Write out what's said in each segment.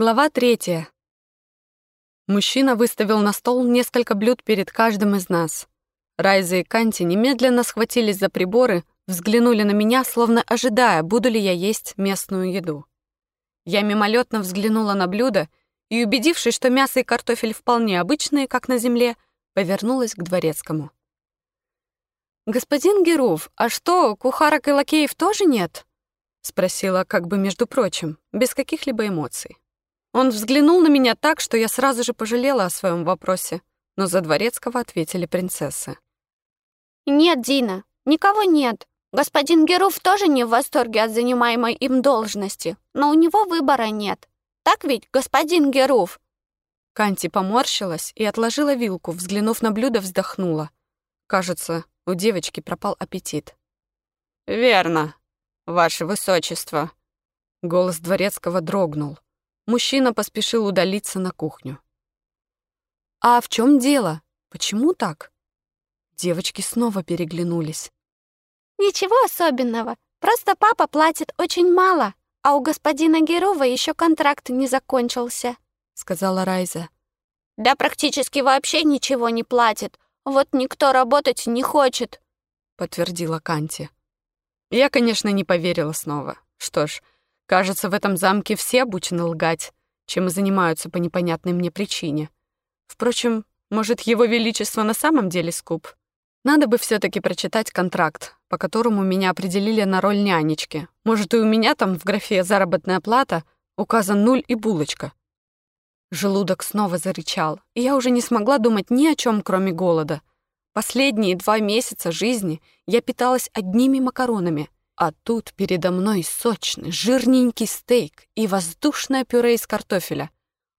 Глава третья. Мужчина выставил на стол несколько блюд перед каждым из нас. Райза и Канти немедленно схватились за приборы, взглянули на меня, словно ожидая, буду ли я есть местную еду. Я мимолетно взглянула на блюдо и, убедившись, что мясо и картофель вполне обычные, как на земле, повернулась к дворецкому. «Господин Герув, а что, кухарок и лакеев тоже нет?» — спросила как бы между прочим, без каких-либо эмоций. Он взглянул на меня так, что я сразу же пожалела о своем вопросе, но за дворецкого ответили принцессы. «Нет, Дина, никого нет. Господин Геруф тоже не в восторге от занимаемой им должности, но у него выбора нет. Так ведь, господин Геруф?» Канти поморщилась и отложила вилку, взглянув на блюдо, вздохнула. Кажется, у девочки пропал аппетит. «Верно, ваше высочество». Голос дворецкого дрогнул. Мужчина поспешил удалиться на кухню. «А в чем дело? Почему так?» Девочки снова переглянулись. «Ничего особенного. Просто папа платит очень мало, а у господина Герова еще контракт не закончился», — сказала Райза. «Да практически вообще ничего не платит. Вот никто работать не хочет», — подтвердила Канти. Я, конечно, не поверила снова. Что ж, Кажется, в этом замке все обучены лгать, чем и занимаются по непонятной мне причине. Впрочем, может, его величество на самом деле скуп? Надо бы все таки прочитать контракт, по которому меня определили на роль нянечки. Может, и у меня там в графе «заработная плата» указан нуль и булочка. Желудок снова зарычал, и я уже не смогла думать ни о чем, кроме голода. Последние два месяца жизни я питалась одними макаронами — а тут передо мной сочный, жирненький стейк и воздушное пюре из картофеля.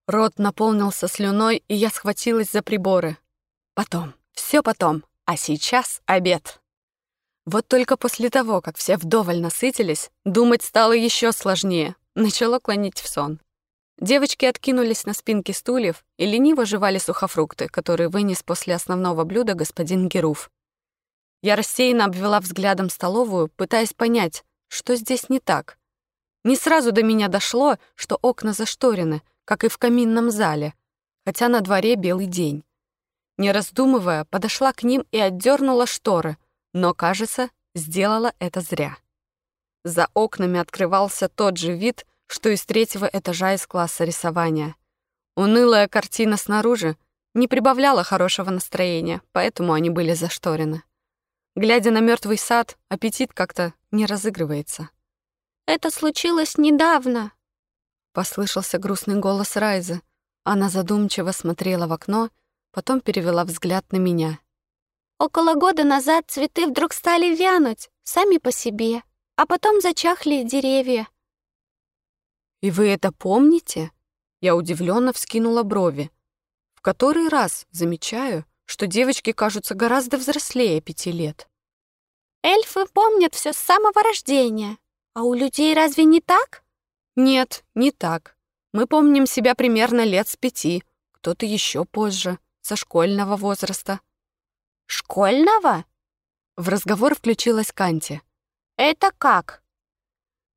Рот наполнился слюной, и я схватилась за приборы. Потом, все потом, а сейчас обед. Вот только после того, как все вдоволь насытились, думать стало еще сложнее, начало клонить в сон. Девочки откинулись на спинки стульев и лениво жевали сухофрукты, которые вынес после основного блюда господин Геруф. Я рассеянно обвела взглядом столовую, пытаясь понять, что здесь не так. Не сразу до меня дошло, что окна зашторены, как и в каминном зале, хотя на дворе белый день. Не раздумывая, подошла к ним и отдернула шторы, но, кажется, сделала это зря. За окнами открывался тот же вид, что из третьего этажа из класса рисования. Унылая картина снаружи не прибавляла хорошего настроения, поэтому они были зашторены. Глядя на мертвый сад, аппетит как-то не разыгрывается. «Это случилось недавно», — послышался грустный голос Райзы. Она задумчиво смотрела в окно, потом перевела взгляд на меня. «Около года назад цветы вдруг стали вянуть, сами по себе, а потом зачахли деревья». «И вы это помните?» Я удивленно вскинула брови. В который раз замечаю, что девочки кажутся гораздо взрослее пяти лет. Эльфы помнят все с самого рождения. А у людей разве не так? Нет, не так. Мы помним себя примерно лет с пяти, кто-то еще позже, со школьного возраста. Школьного? В разговор включилась Канти. Это как?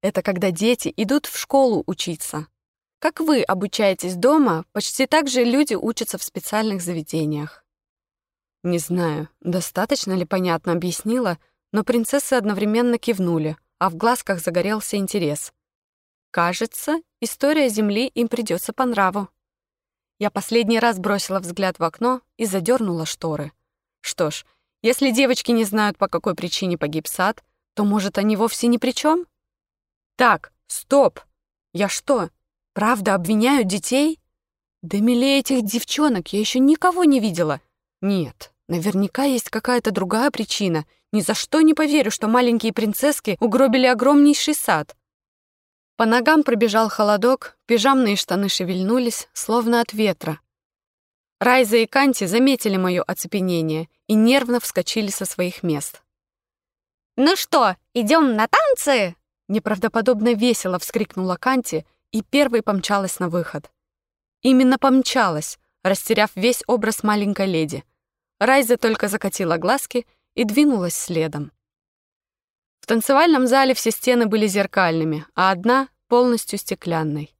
Это когда дети идут в школу учиться. Как вы обучаетесь дома, почти так же люди учатся в специальных заведениях. Не знаю, достаточно ли понятно объяснила, но принцессы одновременно кивнули, а в глазках загорелся интерес. Кажется, история Земли им придется по нраву. Я последний раз бросила взгляд в окно и задернула шторы. Что ж, если девочки не знают, по какой причине погиб сад, то, может, они вовсе ни при чем? Так, стоп! Я что, правда обвиняю детей? Да милее этих девчонок я еще никого не видела. Нет, Наверняка есть какая-то другая причина. Ни за что не поверю, что маленькие принцесски угробили огромнейший сад. По ногам пробежал холодок, пижамные штаны шевельнулись, словно от ветра. Райза и Канти заметили мое оцепенение и нервно вскочили со своих мест. «Ну что, идем на танцы?» Неправдоподобно весело вскрикнула Канти и первой помчалась на выход. Именно помчалась, растеряв весь образ маленькой леди — Райза только закатила глазки и двинулась следом. В танцевальном зале все стены были зеркальными, а одна — полностью стеклянной.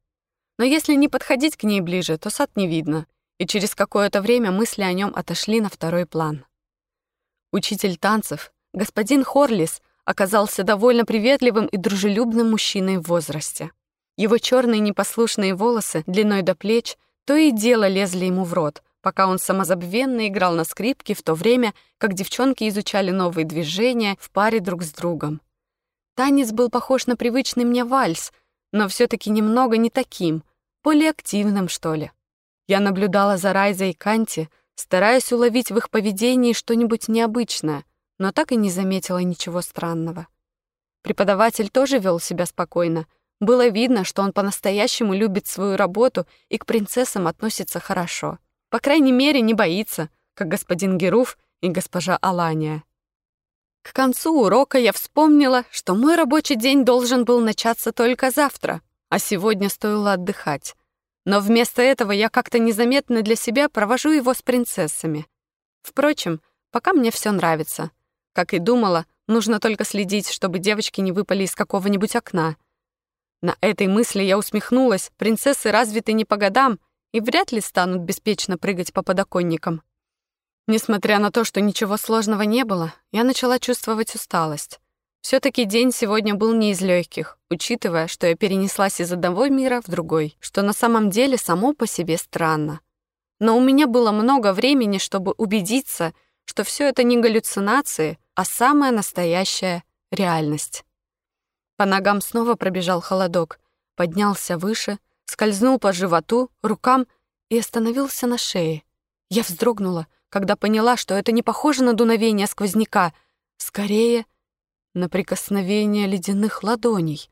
Но если не подходить к ней ближе, то сад не видно, и через какое-то время мысли о нем отошли на второй план. Учитель танцев, господин Хорлис, оказался довольно приветливым и дружелюбным мужчиной в возрасте. Его черные непослушные волосы длиной до плеч то и дело лезли ему в рот, пока он самозабвенно играл на скрипке в то время, как девчонки изучали новые движения в паре друг с другом. Танец был похож на привычный мне вальс, но все таки немного не таким, более активным, что ли. Я наблюдала за Райзой и Канти, стараясь уловить в их поведении что-нибудь необычное, но так и не заметила ничего странного. Преподаватель тоже вел себя спокойно. Было видно, что он по-настоящему любит свою работу и к принцессам относится хорошо. По крайней мере, не боится, как господин Геруф и госпожа Алания. К концу урока я вспомнила, что мой рабочий день должен был начаться только завтра, а сегодня стоило отдыхать. Но вместо этого я как-то незаметно для себя провожу его с принцессами. Впрочем, пока мне все нравится. Как и думала, нужно только следить, чтобы девочки не выпали из какого-нибудь окна. На этой мысли я усмехнулась. Принцессы развиты не по годам и вряд ли станут беспечно прыгать по подоконникам. Несмотря на то, что ничего сложного не было, я начала чувствовать усталость. все таки день сегодня был не из легких, учитывая, что я перенеслась из одного мира в другой, что на самом деле само по себе странно. Но у меня было много времени, чтобы убедиться, что все это не галлюцинации, а самая настоящая реальность. По ногам снова пробежал холодок, поднялся выше, скользнул по животу, рукам и остановился на шее. Я вздрогнула, когда поняла, что это не похоже на дуновение сквозняка, скорее на прикосновение ледяных ладоней.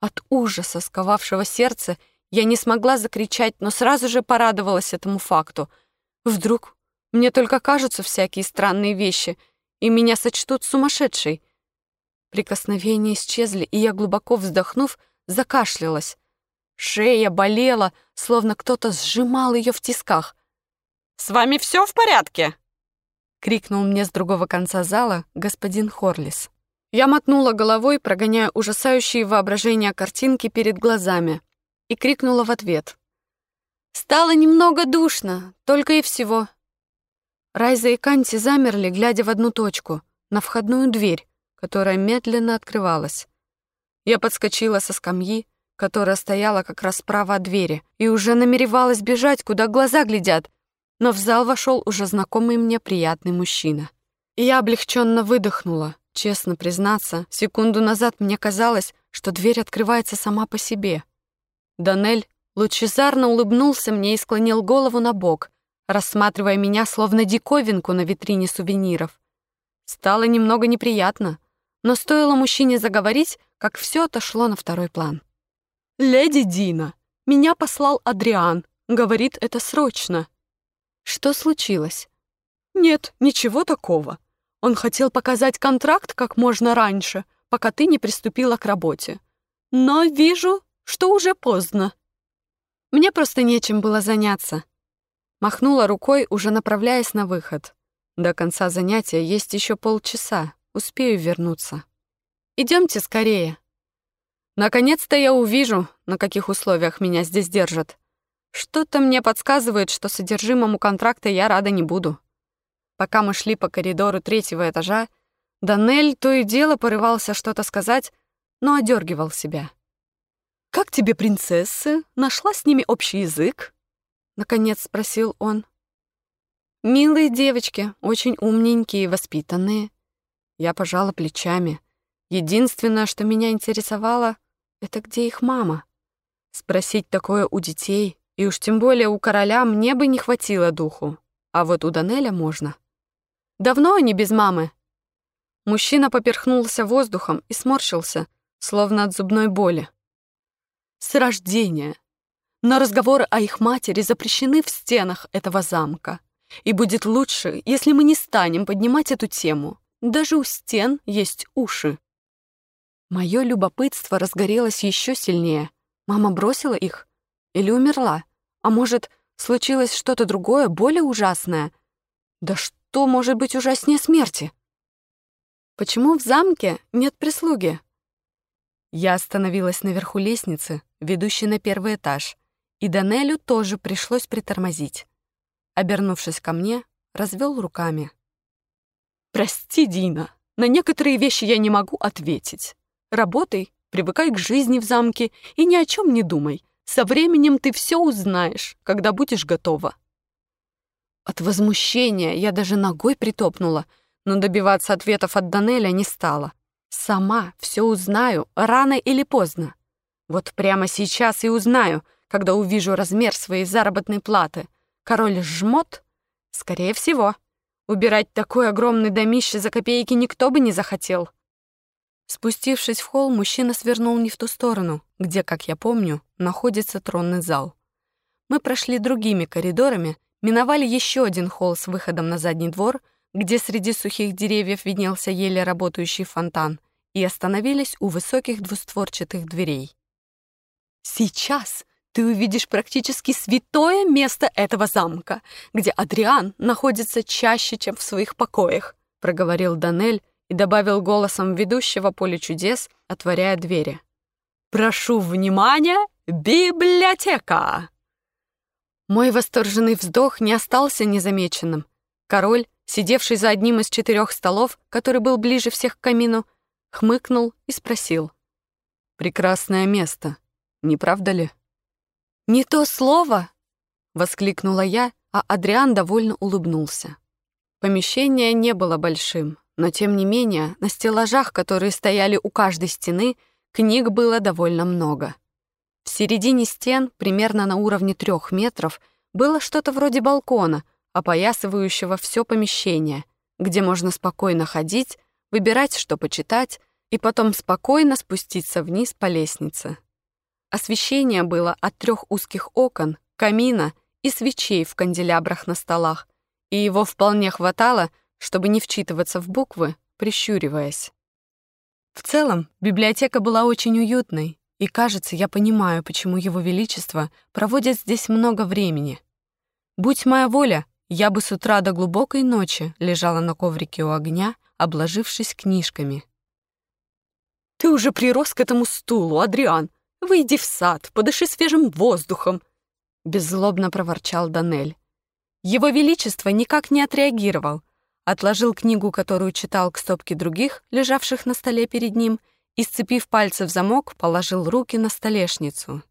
От ужаса, сковавшего сердце, я не смогла закричать, но сразу же порадовалась этому факту. Вдруг мне только кажутся всякие странные вещи, и меня сочтут сумасшедшей. Прикосновения исчезли, и я, глубоко вздохнув, закашлялась. Шея болела, словно кто-то сжимал ее в тисках. «С вами все в порядке?» — крикнул мне с другого конца зала господин Хорлис. Я мотнула головой, прогоняя ужасающие воображения картинки перед глазами, и крикнула в ответ. «Стало немного душно, только и всего». Райза и Канти замерли, глядя в одну точку, на входную дверь, которая медленно открывалась. Я подскочила со скамьи, которая стояла как раз справа от двери, и уже намеревалась бежать, куда глаза глядят, но в зал вошел уже знакомый мне приятный мужчина. И я облегченно выдохнула. Честно признаться, секунду назад мне казалось, что дверь открывается сама по себе. Данель лучезарно улыбнулся мне и склонил голову на бок, рассматривая меня словно диковинку на витрине сувениров. Стало немного неприятно, но стоило мужчине заговорить, как все отошло на второй план. «Леди Дина, меня послал Адриан. Говорит, это срочно. Что случилось? Нет, ничего такого. Он хотел показать контракт как можно раньше, пока ты не приступила к работе. Но вижу, что уже поздно. Мне просто нечем было заняться. Махнула рукой, уже направляясь на выход. До конца занятия есть еще полчаса. Успею вернуться. Идемте скорее. Наконец-то я увижу, на каких условиях меня здесь держат. Что-то мне подсказывает, что содержимому контракта я рада не буду. Пока мы шли по коридору третьего этажа, Данель то и дело порывался что-то сказать, но одергивал себя. «Как тебе принцессы? Нашла с ними общий язык?» Наконец спросил он. «Милые девочки, очень умненькие и воспитанные». Я пожала плечами. Единственное, что меня интересовало, это где их мама. Спросить такое у детей и уж тем более у короля мне бы не хватило духу, а вот у Данеля можно. Давно они без мамы? Мужчина поперхнулся воздухом и сморщился, словно от зубной боли. С рождения. Но разговоры о их матери запрещены в стенах этого замка. И будет лучше, если мы не станем поднимать эту тему. Даже у стен есть уши. Мое любопытство разгорелось еще сильнее. Мама бросила их? Или умерла? А может, случилось что-то другое, более ужасное? Да что может быть ужаснее смерти? Почему в замке нет прислуги? Я остановилась наверху лестницы, ведущей на первый этаж, и Данелю тоже пришлось притормозить. Обернувшись ко мне, развел руками. «Прости, Дина, на некоторые вещи я не могу ответить. Работай, привыкай к жизни в замке и ни о чем не думай. Со временем ты все узнаешь, когда будешь готова». От возмущения я даже ногой притопнула, но добиваться ответов от Данеля не стала. Сама все узнаю, рано или поздно. Вот прямо сейчас и узнаю, когда увижу размер своей заработной платы. Король жмот? Скорее всего. Убирать такой огромный домище за копейки никто бы не захотел. Спустившись в холл, мужчина свернул не в ту сторону, где, как я помню, находится тронный зал. Мы прошли другими коридорами, миновали еще один холл с выходом на задний двор, где среди сухих деревьев виднелся еле работающий фонтан, и остановились у высоких двустворчатых дверей. «Сейчас ты увидишь практически святое место этого замка, где Адриан находится чаще, чем в своих покоях», проговорил Данель, и добавил голосом ведущего поле чудес, отворяя двери. «Прошу внимания, библиотека!» Мой восторженный вздох не остался незамеченным. Король, сидевший за одним из четырех столов, который был ближе всех к камину, хмыкнул и спросил. «Прекрасное место, не правда ли?» «Не то слово!» — воскликнула я, а Адриан довольно улыбнулся. Помещение не было большим, но тем не менее, на стеллажах, которые стояли у каждой стены, книг было довольно много. В середине стен, примерно на уровне трех метров, было что-то вроде балкона, опоясывающего все помещение, где можно спокойно ходить, выбирать, что почитать, и потом спокойно спуститься вниз по лестнице. Освещение было от трех узких окон, камина и свечей в канделябрах на столах, и его вполне хватало — чтобы не вчитываться в буквы, прищуриваясь. В целом, библиотека была очень уютной, и, кажется, я понимаю, почему Его Величество проводит здесь много времени. Будь моя воля, я бы с утра до глубокой ночи лежала на коврике у огня, обложившись книжками. «Ты уже прирос к этому стулу, Адриан! Выйди в сад, подыши свежим воздухом!» Беззлобно проворчал Данель. Его Величество никак не отреагировал, отложил книгу, которую читал к стопке других, лежавших на столе перед ним, и, сцепив пальцы в замок, положил руки на столешницу.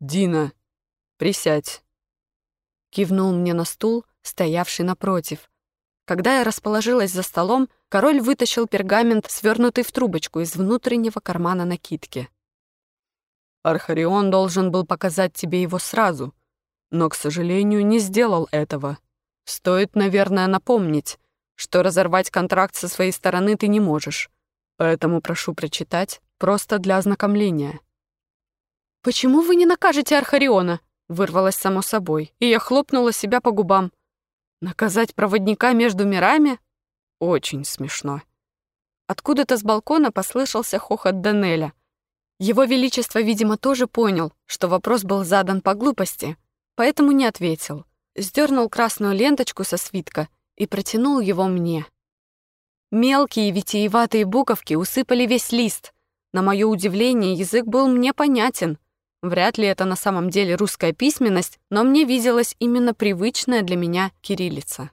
«Дина, присядь!» Кивнул мне на стул, стоявший напротив. Когда я расположилась за столом, король вытащил пергамент, свернутый в трубочку из внутреннего кармана накидки. «Архарион должен был показать тебе его сразу, но, к сожалению, не сделал этого. Стоит, наверное, напомнить, что разорвать контракт со своей стороны ты не можешь. Поэтому прошу прочитать просто для ознакомления. «Почему вы не накажете Архариона?» Вырвалось само собой, и я хлопнула себя по губам. «Наказать проводника между мирами? Очень смешно». Откуда-то с балкона послышался хохот Данеля. Его Величество, видимо, тоже понял, что вопрос был задан по глупости, поэтому не ответил сдернул красную ленточку со свитка и протянул его мне. Мелкие витиеватые буковки усыпали весь лист. На мое удивление, язык был мне понятен. Вряд ли это на самом деле русская письменность, но мне виделась именно привычная для меня кириллица.